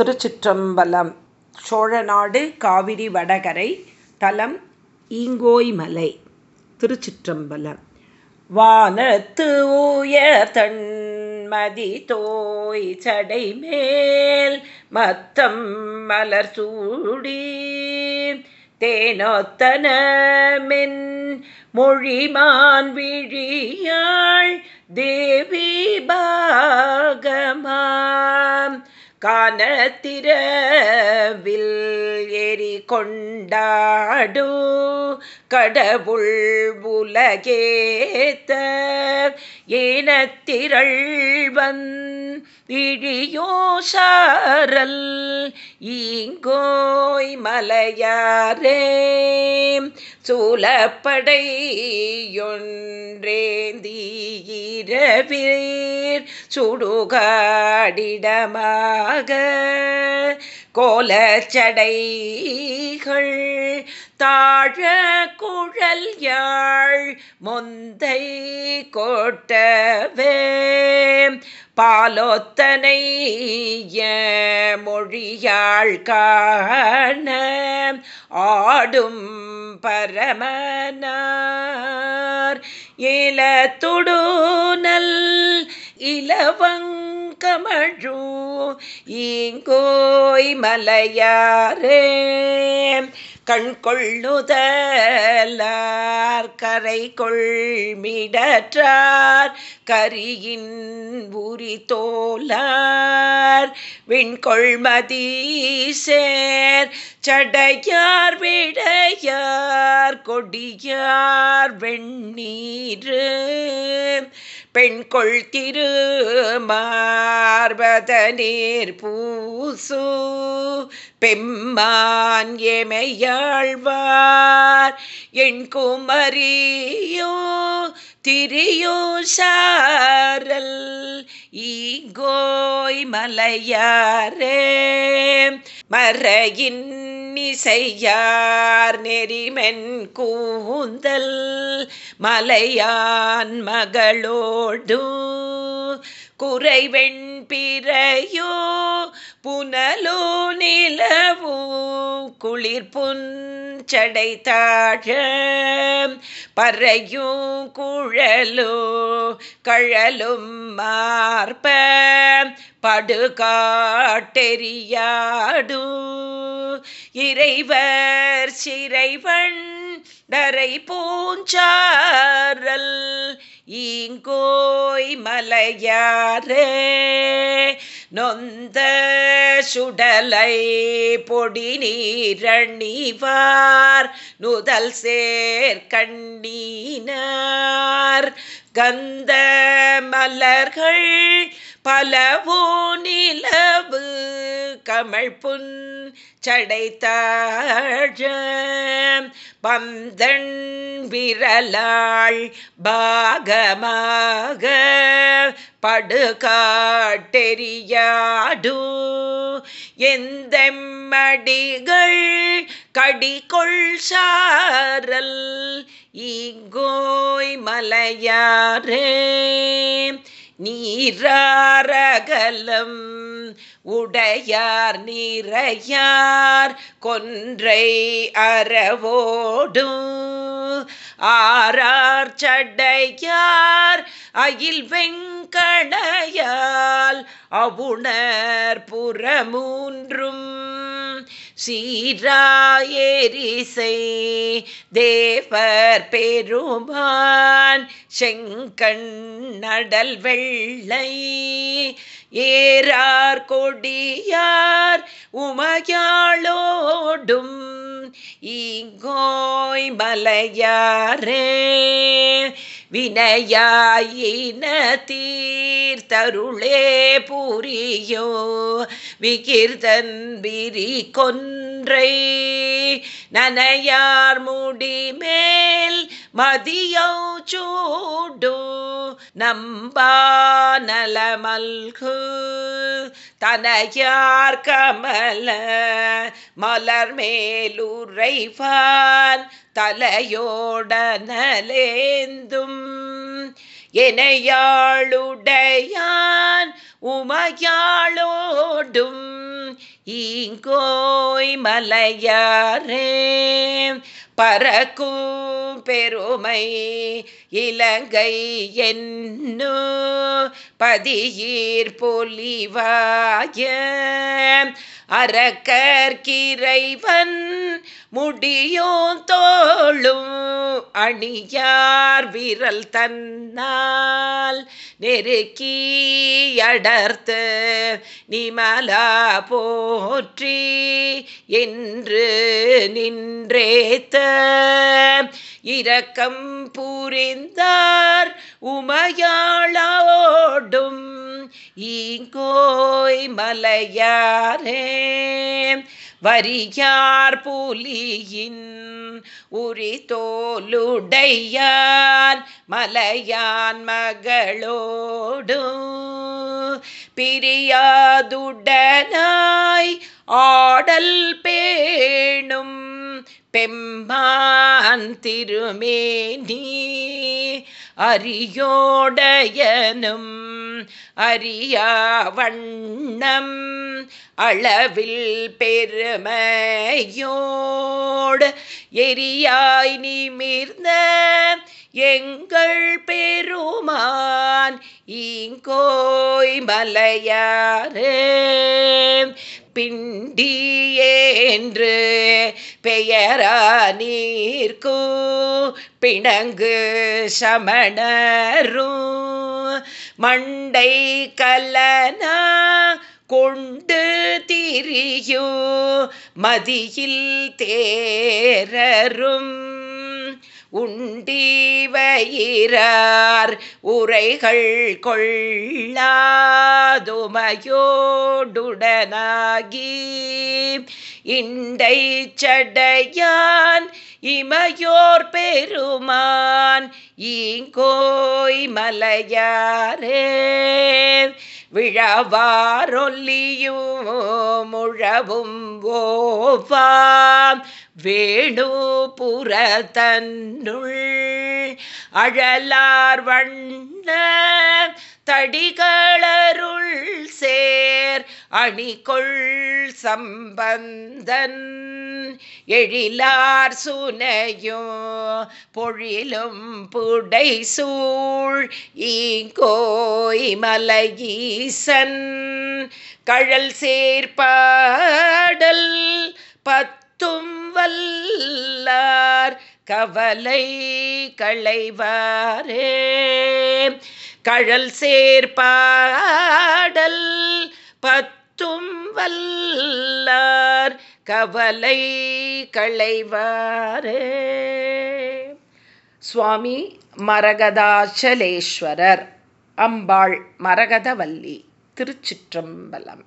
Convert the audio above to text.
திருச்சிற்றம்பலம் சோழநாடு காவிரி வடகரை தலம் ஈங்கோய்மலை திருச்சிற்றம்பலம். வானத்து உயர் தன்மதி தோய் சடை மேல் மத்தம் மலர் சூடி தேனொத்தனமென் மொழிமான் விழியாள் தேவி பாகமாம். காணத்திரவில் எரி கொண்டாடு கடவுள் உலகேத்த ஏனத்திரள்வன் இழியோசாரல் ஈங்கோய் மலையாரே. சூலப்படையொன்றேந்தீரவீர் சுடுகாடிடமாக கோலச்சடைகள் தாழ குழல் யாழ் மொந்தை கோட்டவே பாலோத்தனை மொழியாள் காண ஆடும் பரமனார். இலத்துடுனல் இலவங்கமழு ஈங்கோய் மலையாரே கண் கொள்ளுதலார் கரை கொள்மிடற்றார் கரியின் உரி தோலார். விண்கொள்மதி சேர் சடையார் விடையார் கொடியார் வெண்ணீர். பெண்கொள் திரு மார்பத நீர் பூசு பெம்மான் எமையாழ்வார். என் குமரியோ திரியோ சாரல் ஈகோய் மலையாரே. மறையின் இசையார் நெறிமென் கூந்தல் மலையான் மகளோடு குறைவெண் பிறையோ புனலோ நிலவோ குளிர் புஞ்சடை தாழ பறையும் குழலோ கழலும் மார்ப படுகாட்டெறியாடும் இறைவர் சிறைவன் டரை பூஞ்சாரல் ஈங்கோய் மலையாரே நொந்த சுடலை பொடி நீரணிவார் நுதல் சேர் கண்ணீனார். கந்த மலர்கள் பலவோ நிலவு கமல் புன் சடைத்தாழ பந்தன் விரலாள் பாகமாக படுகாட்டெறியாடு. எந்த மடிகள் கடிகொள் சாரல் இங்கோய் மலையாரே நீராரகலம். உடையார் நீரையார் கொன்றை அறவோடும். ஆரார் சடையார் அகில் வெங்கடையால். அவுணர் புறமூன்றும். சீராயேரிசை தேவர் பெருமான் செங்கண் நடல் வெள்ளை. ஏறார் கொடியார் உமையாளோடும் ஈங்கோய் மலையாரே. வினையாயின விகீர்த்தருளே பூரியோ விகீர்த்தன் விரி கொன்றை. நனையார் முடி மேல் மதியோ சூடு நம்பானலமல்கு தனையார் கமல மலர் மேலுரைவான் தலையோட நலேந்தும். எனையாளுடையான் உமையாளோடும் ஈங்கோய் மலையாரே. பறக்கும் பெருமை இலங்கை என்னு பதியீர் பொலிவாய. அறக்கற்கிறைவன் முடியோ தோளும் அணியார் விரல் தன்னால் நெருக்கி அடர்த்து நிமலா போற்றி என்று நின்றேத்த. இரக்கம் புரிந்தார் உமையா ஈங்கோய் மலையாரே வரியார் புலியின் உரி தோலுடையார் மலையான் மகளோடு பிரியாதுடனாய் ஆடல் பேணும் பெம்மான் திருமேனி அரியோடையனும் அறியா வண்ணம் அளவில் பெருமையோடு எரியாய் நிமிர்ந்த எங்கள் பெருமான் ஈங்கோய் பிண்டி என்று பெயரா நீர்க்கு பிணங்கு சமணரும் மண்டை கலனா கொண்டு திரியோ மதியில் தேரரும் உண்டீவயிரார் உரைகள் கொள்ளா மதுமயோடுடனாகி இண்டை சடையான் இமையோர் பெருமான் ஈங்கோய் மலையாரே. விழவாரொல்லியும் முழவும் ஓவாம். வேணு புறத்தன்னுள் அழலார் வண்ண தடிகளருள் சேர் அணிகொள் சம்பந்தன் எழிலார் சுனையும் பொழிலும் புடை சூழ் ஈங்கோய் மலையீசன். கழல் சேர்ப்பாடல் பத்தும் வல்லார் கவலை களைவாரே. கழல் சேர்ப்பாடல் பத்தும் வல்லார் கவலை களைவாரே சுவாமி மரகதாச்சலேஸ்வரர் அம்பாள் மரகதவல்லி திருச்சிற்றம்பலம்.